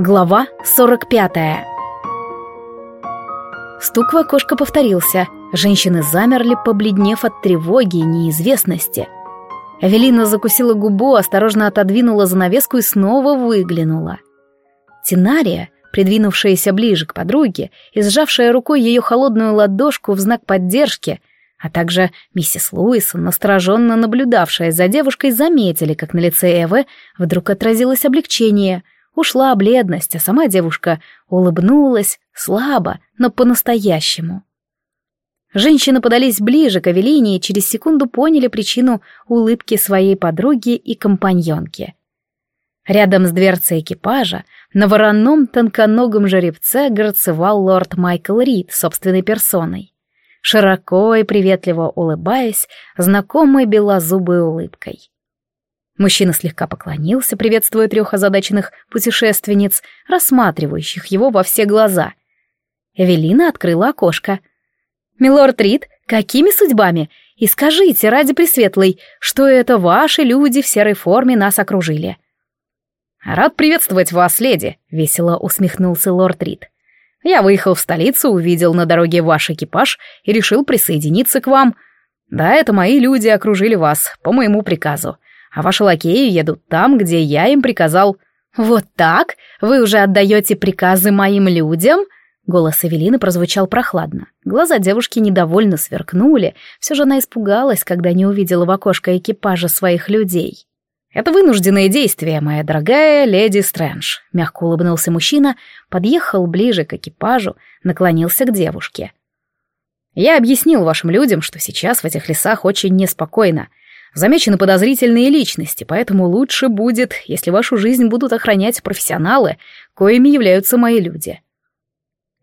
Глава 45 Стук в окошко повторился. Женщины замерли, побледнев от тревоги и неизвестности. Эвелина закусила губу, осторожно отодвинула занавеску и снова выглянула. Тинария, придвинувшаяся ближе к подруге и сжавшая рукой ее холодную ладошку в знак поддержки, а также миссис Луисон, настороженно наблюдавшая за девушкой, заметили, как на лице Эвы вдруг отразилось облегчение — Ушла бледность, а сама девушка улыбнулась, слабо, но по-настоящему. Женщины подались ближе к Авелине и через секунду поняли причину улыбки своей подруги и компаньонки. Рядом с дверцей экипажа на вороном тонконогом жеребце горцевал лорд Майкл Рид собственной персоной, широко и приветливо улыбаясь, знакомой белозубой улыбкой. Мужчина слегка поклонился, приветствуя трех озадаченных путешественниц, рассматривающих его во все глаза. Эвелина открыла окошко. «Милорд Рид, какими судьбами? И скажите, ради Пресветлой, что это ваши люди в серой форме нас окружили?» «Рад приветствовать вас, леди», — весело усмехнулся лорд Рид. «Я выехал в столицу, увидел на дороге ваш экипаж и решил присоединиться к вам. Да, это мои люди окружили вас, по моему приказу а ваши лакеи едут там, где я им приказал». «Вот так? Вы уже отдаете приказы моим людям?» Голос Эвелины прозвучал прохладно. Глаза девушки недовольно сверкнули. Все же она испугалась, когда не увидела в окошко экипажа своих людей. «Это вынужденное действие, моя дорогая леди Стрэндж», — мягко улыбнулся мужчина, подъехал ближе к экипажу, наклонился к девушке. «Я объяснил вашим людям, что сейчас в этих лесах очень неспокойно, Замечены подозрительные личности, поэтому лучше будет, если вашу жизнь будут охранять профессионалы, коими являются мои люди.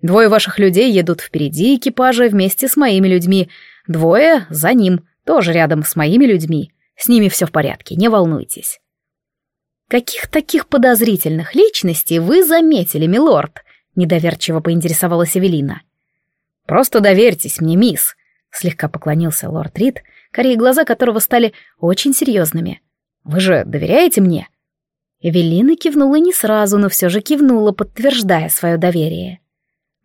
Двое ваших людей едут впереди экипажа вместе с моими людьми, двое за ним, тоже рядом с моими людьми. С ними все в порядке, не волнуйтесь. «Каких таких подозрительных личностей вы заметили, милорд?» — недоверчиво поинтересовалась Эвелина. «Просто доверьтесь мне, мисс», — слегка поклонился лорд Рид, — корей глаза которого стали очень серьезными. «Вы же доверяете мне?» Эвелина кивнула не сразу, но все же кивнула, подтверждая свое доверие.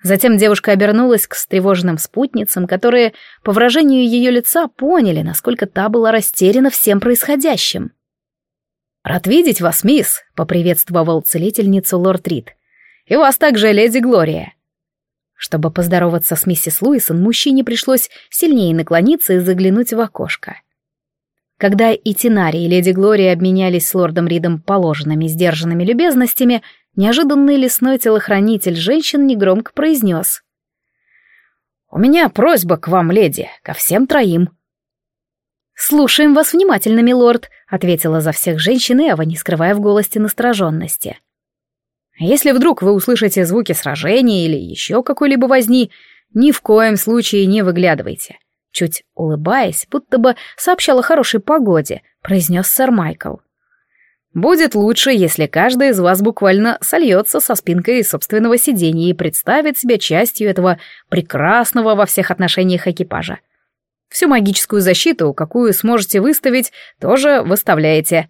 Затем девушка обернулась к встревоженным спутницам, которые, по выражению ее лица, поняли, насколько та была растеряна всем происходящим. «Рад видеть вас, мисс», — поприветствовал целительницу лорд Рид. «И вас также, леди Глория. Чтобы поздороваться с миссис Луисон, мужчине пришлось сильнее наклониться и заглянуть в окошко. Когда и Тинари, и леди Глория обменялись с лордом Ридом положенными сдержанными любезностями, неожиданный лесной телохранитель женщин негромко произнес. «У меня просьба к вам, леди, ко всем троим». «Слушаем вас внимательно, милорд», — ответила за всех женщин Эва, не скрывая в голосе настороженности. Если вдруг вы услышите звуки сражения или еще какой-либо возни, ни в коем случае не выглядывайте. Чуть улыбаясь, будто бы сообщал о хорошей погоде, произнес сэр Майкл. Будет лучше, если каждый из вас буквально сольется со спинкой собственного сиденья и представит себя частью этого прекрасного во всех отношениях экипажа. Всю магическую защиту, какую сможете выставить, тоже выставляете.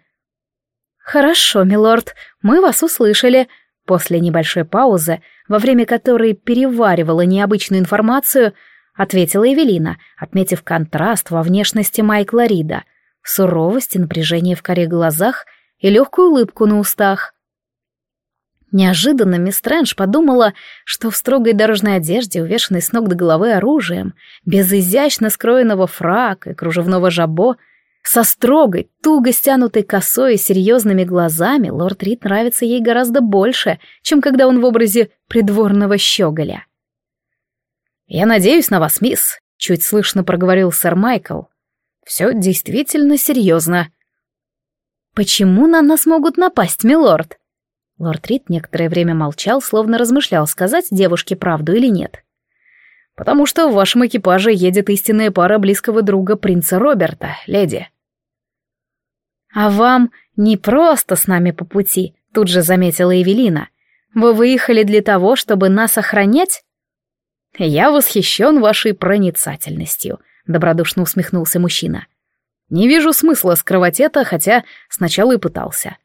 «Хорошо, милорд, мы вас услышали», После небольшой паузы, во время которой переваривала необычную информацию, ответила Эвелина, отметив контраст во внешности Майкла Рида, суровость и напряжение в коре глазах и легкую улыбку на устах. Неожиданно мисс Стрэндж подумала, что в строгой дорожной одежде, увешанной с ног до головы оружием, без изящно скроенного фрака и кружевного жабо, со строгой, туго стянутой косой и серьезными глазами лорд Рид нравится ей гораздо больше, чем когда он в образе придворного щеголя. «Я надеюсь на вас, мисс», — чуть слышно проговорил сэр Майкл. «Все действительно серьезно». «Почему на нас могут напасть, милорд?» Лорд Рид некоторое время молчал, словно размышлял, сказать девушке правду или нет. «Потому что в вашем экипаже едет истинная пара близкого друга принца Роберта, леди». «А вам не просто с нами по пути», — тут же заметила Эвелина. «Вы выехали для того, чтобы нас охранять?» «Я восхищен вашей проницательностью», — добродушно усмехнулся мужчина. «Не вижу смысла скрывать это, хотя сначала и пытался».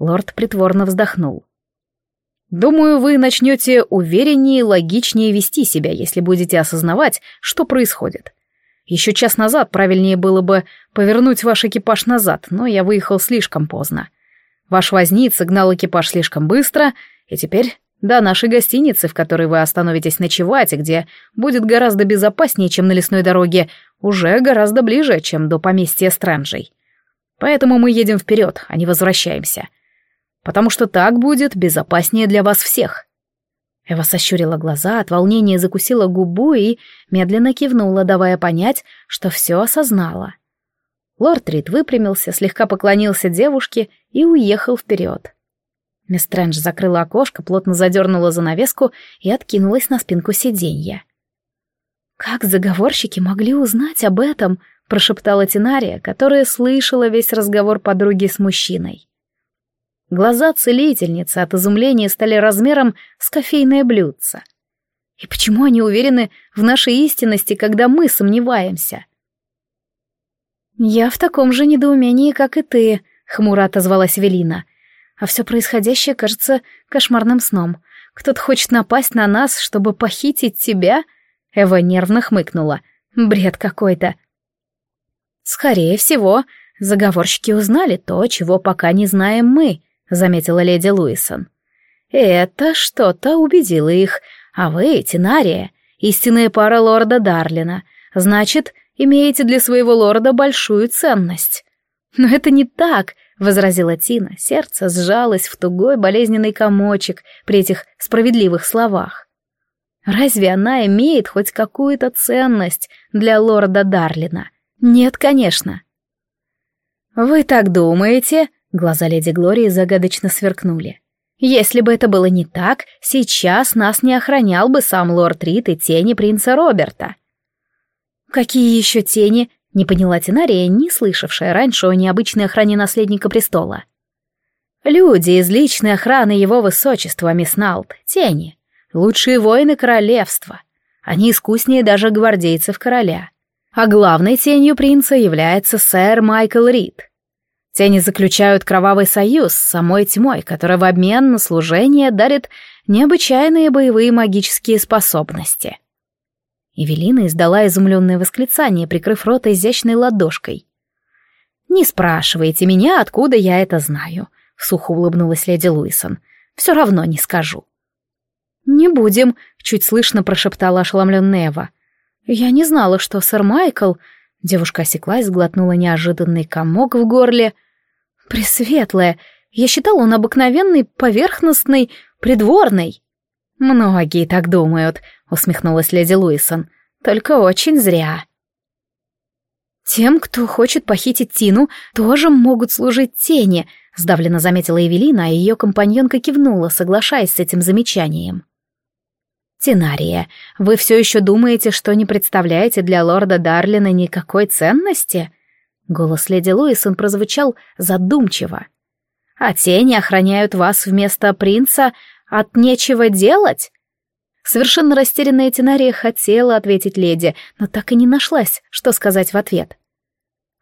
Лорд притворно вздохнул. Думаю, вы начнете увереннее и логичнее вести себя, если будете осознавать, что происходит. Еще час назад правильнее было бы повернуть ваш экипаж назад, но я выехал слишком поздно. Ваш возниц гнал экипаж слишком быстро, и теперь до нашей гостиницы, в которой вы остановитесь ночевать, и где будет гораздо безопаснее, чем на лесной дороге, уже гораздо ближе, чем до поместья Стрэнджей. Поэтому мы едем вперед, а не возвращаемся. Потому что так будет безопаснее для вас всех. Эва сощурила глаза, от волнения закусила губу и медленно кивнула, давая понять, что все осознала. Лорд Рид выпрямился, слегка поклонился девушке и уехал вперед. Мисс Стрэндж закрыла окошко, плотно задернула занавеску и откинулась на спинку сиденья. «Как заговорщики могли узнать об этом?» — прошептала Тинария, которая слышала весь разговор подруги с мужчиной. Глаза целительницы от изумления стали размером с кофейное блюдце. И почему они уверены в нашей истинности, когда мы сомневаемся? «Я в таком же недоумении, как и ты», — хмуро отозвалась Велина. «А все происходящее кажется кошмарным сном. Кто-то хочет напасть на нас, чтобы похитить тебя?» Эва нервно хмыкнула. «Бред какой-то». «Скорее всего, заговорщики узнали то, чего пока не знаем мы», — заметила леди Луисон. «Это что-то убедило их, а вы, Тинария, истинная пара лорда Дарлина, значит, имеете для своего лорда большую ценность». «Но это не так», — возразила Тина. Сердце сжалось в тугой болезненный комочек при этих справедливых словах. «Разве она имеет хоть какую-то ценность для лорда Дарлина?» «Нет, конечно». «Вы так думаете?» Глаза леди Глории загадочно сверкнули. Если бы это было не так, сейчас нас не охранял бы сам лорд Рид и тени принца Роберта. Какие еще тени? Не поняла Тинария, не слышавшая раньше о необычной охране наследника престола. Люди из личной охраны его высочества, мисс Налт, тени. Лучшие воины королевства. Они искуснее даже гвардейцев короля. А главной тенью принца является сэр Майкл Рид. Тени заключают кровавый союз с самой тьмой, которая в обмен на служение дарит необычайные боевые магические способности. Эвелина издала изумленное восклицание, прикрыв рот изящной ладошкой. «Не спрашивайте меня, откуда я это знаю», — сухо улыбнулась леди Луисон. «Все равно не скажу». «Не будем», — чуть слышно прошептала ошеломленная Эва. «Я не знала, что сэр Майкл...» Девушка осеклась, сглотнула неожиданный комок в горле — Пресветлая, я считал он обыкновенный, поверхностный, придворный. Многие так думают, усмехнулась леди Луисон. Только очень зря. Тем, кто хочет похитить Тину, тоже могут служить тени, сдавленно заметила Эвелина, а ее компаньонка кивнула, соглашаясь с этим замечанием. «Тинария, вы все еще думаете, что не представляете для лорда Дарлина никакой ценности?» Голос леди Луисон прозвучал задумчиво. «А тени охраняют вас вместо принца от нечего делать?» Совершенно растерянная Тинария хотела ответить леди, но так и не нашлась, что сказать в ответ.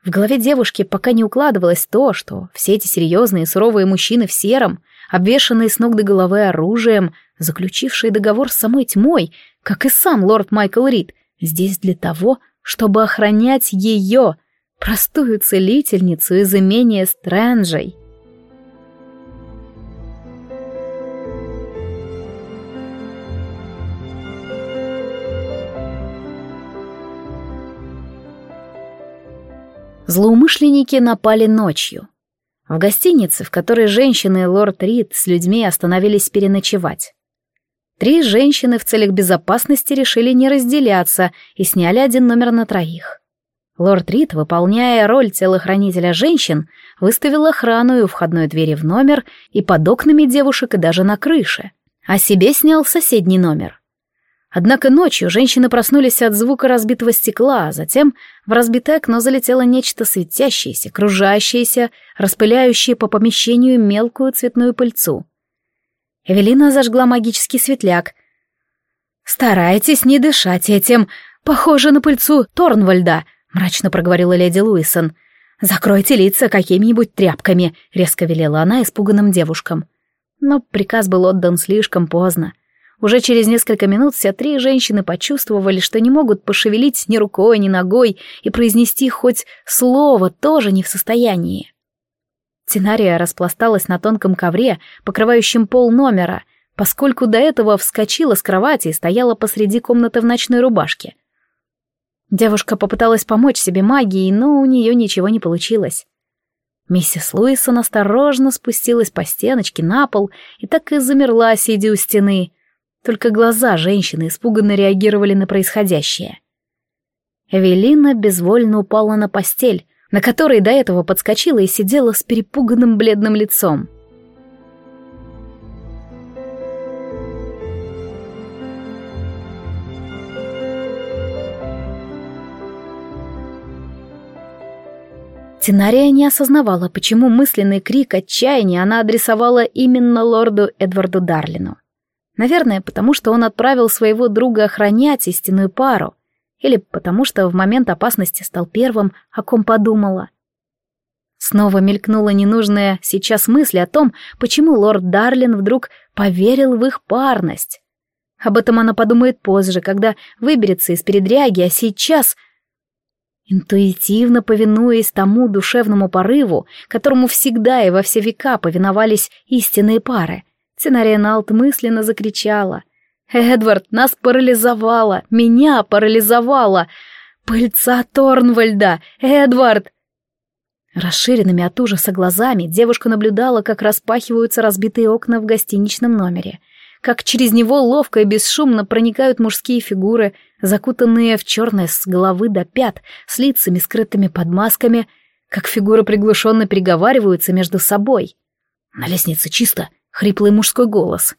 В голове девушки пока не укладывалось то, что все эти серьезные суровые мужчины в сером, обвешанные с ног до головы оружием, заключившие договор с самой тьмой, как и сам лорд Майкл Рид, здесь для того, чтобы охранять ее, простую целительницу из имения Стрэнджей. Злоумышленники напали ночью. В гостинице, в которой женщины и лорд Рид с людьми остановились переночевать. Три женщины в целях безопасности решили не разделяться и сняли один номер на троих. Лорд Рид, выполняя роль телохранителя женщин, выставил охрану и у входной двери в номер, и под окнами девушек, и даже на крыше. А себе снял соседний номер. Однако ночью женщины проснулись от звука разбитого стекла, а затем в разбитое окно залетело нечто светящееся, кружащееся, распыляющее по помещению мелкую цветную пыльцу. Эвелина зажгла магический светляк. «Старайтесь не дышать этим, похоже на пыльцу Торнвальда», мрачно проговорила леди Луисон. «Закройте лица какими-нибудь тряпками», — резко велела она испуганным девушкам. Но приказ был отдан слишком поздно. Уже через несколько минут все три женщины почувствовали, что не могут пошевелить ни рукой, ни ногой и произнести хоть слово тоже не в состоянии. Тинария распласталась на тонком ковре, покрывающем пол номера, поскольку до этого вскочила с кровати и стояла посреди комнаты в ночной рубашке. Девушка попыталась помочь себе магией, но у нее ничего не получилось. Миссис Луисон осторожно спустилась по стеночке на пол и так и замерла, сидя у стены. Только глаза женщины испуганно реагировали на происходящее. Эвелина безвольно упала на постель, на которой до этого подскочила и сидела с перепуганным бледным лицом. Тинария не осознавала, почему мысленный крик отчаяния она адресовала именно лорду Эдварду Дарлину. Наверное, потому что он отправил своего друга охранять истинную пару, или потому что в момент опасности стал первым, о ком подумала. Снова мелькнула ненужная сейчас мысль о том, почему лорд Дарлин вдруг поверил в их парность. Об этом она подумает позже, когда выберется из передряги, а сейчас Интуитивно повинуясь тому душевному порыву, которому всегда и во все века повиновались истинные пары, Тенария Налт мысленно закричала. «Эдвард, нас парализовало! Меня парализовало! Пыльца Торнвальда! Эдвард!» Расширенными от ужаса глазами девушка наблюдала, как распахиваются разбитые окна в гостиничном номере — как через него ловко и бесшумно проникают мужские фигуры, закутанные в черное с головы до пят, с лицами, скрытыми под масками, как фигуры приглушенно переговариваются между собой. На лестнице чисто, хриплый мужской голос.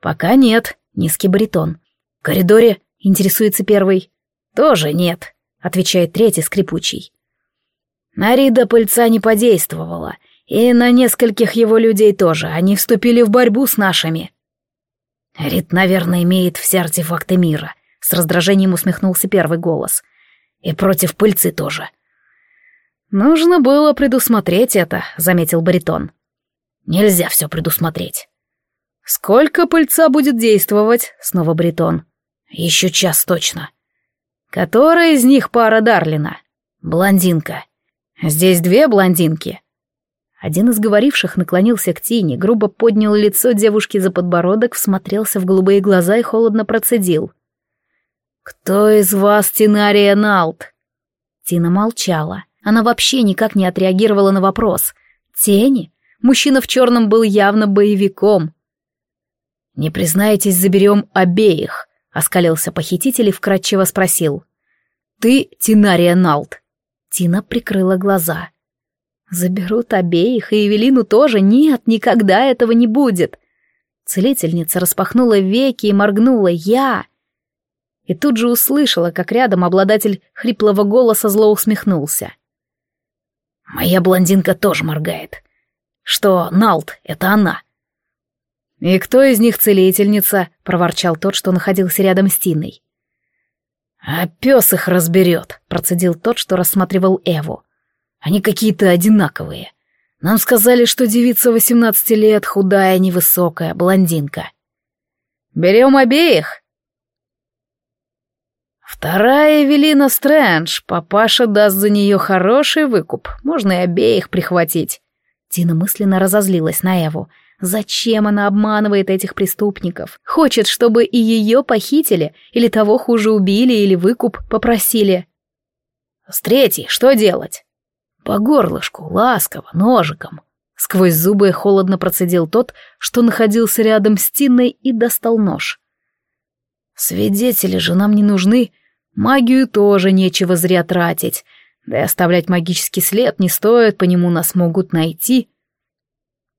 «Пока нет», — низкий баритон. «В коридоре?» — интересуется первый. «Тоже нет», — отвечает третий скрипучий. Нарида пыльца не подействовала, и на нескольких его людей тоже, они вступили в борьбу с нашими. «Рит, наверное, имеет все артефакты мира», — с раздражением усмехнулся первый голос. «И против пыльцы тоже». «Нужно было предусмотреть это», — заметил баритон. «Нельзя все предусмотреть». «Сколько пыльца будет действовать?» — снова баритон. «Еще час точно». «Которая из них пара Дарлина?» «Блондинка». «Здесь две блондинки». Один из говоривших наклонился к Тине, грубо поднял лицо девушки за подбородок, всмотрелся в голубые глаза и холодно процедил. «Кто из вас Тинария Налт?» Тина молчала. Она вообще никак не отреагировала на вопрос. «Тени?» Мужчина в черном был явно боевиком. «Не признаетесь, заберем обеих», — оскалился похититель и вкратчиво спросил. «Ты Тинария Налт?» Тина прикрыла глаза. Заберут обеих, и Эвелину тоже. Нет, никогда этого не будет. Целительница распахнула веки и моргнула. Я. И тут же услышала, как рядом обладатель хриплого голоса зло усмехнулся. Моя блондинка тоже моргает. Что Налт — это она. «И кто из них целительница?» — проворчал тот, что находился рядом с Тиной. «А пес их разберет», — процедил тот, что рассматривал Эву. Они какие-то одинаковые. Нам сказали, что девица восемнадцати лет, худая, невысокая, блондинка. Берем обеих. Вторая Эвелина Стрэндж. Папаша даст за нее хороший выкуп. Можно и обеих прихватить. Тина мысленно разозлилась на Эву. Зачем она обманывает этих преступников? Хочет, чтобы и ее похитили, или того хуже убили, или выкуп попросили. С третьей что делать? По горлышку, ласково, ножиком. Сквозь зубы холодно процедил тот, что находился рядом с Тиной и достал нож. Свидетели же нам не нужны. Магию тоже нечего зря тратить. Да и оставлять магический след не стоит, по нему нас могут найти.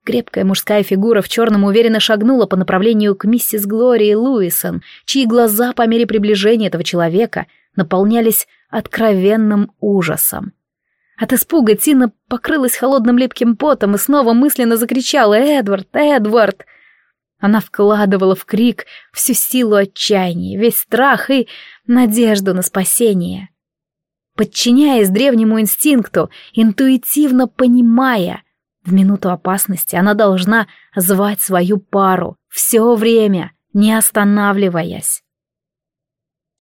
Крепкая мужская фигура в черном уверенно шагнула по направлению к миссис Глории Луисон, чьи глаза по мере приближения этого человека наполнялись откровенным ужасом. От испуга Тина покрылась холодным липким потом и снова мысленно закричала «Эдвард! Эдвард!». Она вкладывала в крик всю силу отчаяния, весь страх и надежду на спасение. Подчиняясь древнему инстинкту, интуитивно понимая, В минуту опасности она должна звать свою пару все время, не останавливаясь.